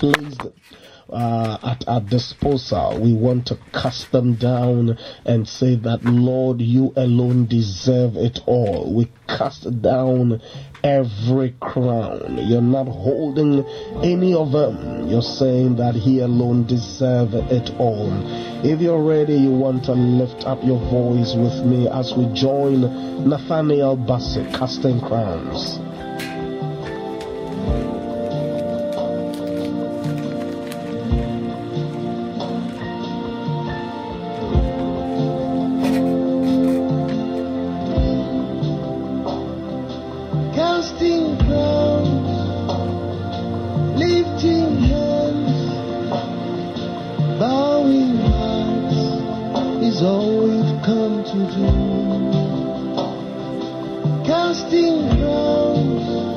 placed uh, at our disposal. We want to cast them down and say that, Lord, you alone deserve it all. We cast down every crown. You're not holding any of them. You're saying that He alone deserves it all. If you're ready, you want to lift up your voice with me as we join Nathaniel Bassey casting crowns. Still grows.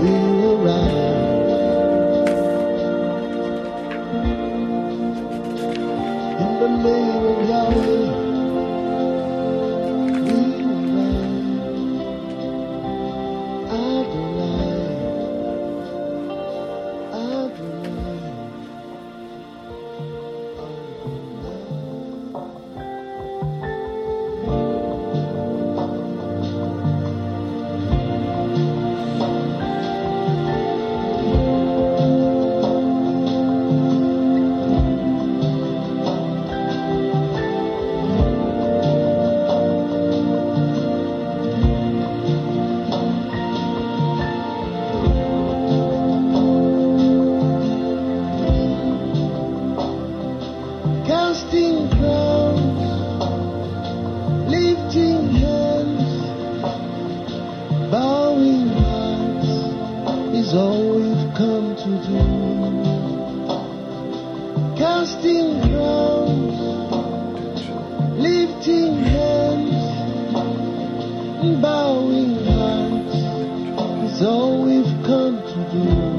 we will ride. bowing hearts is all we've come to do.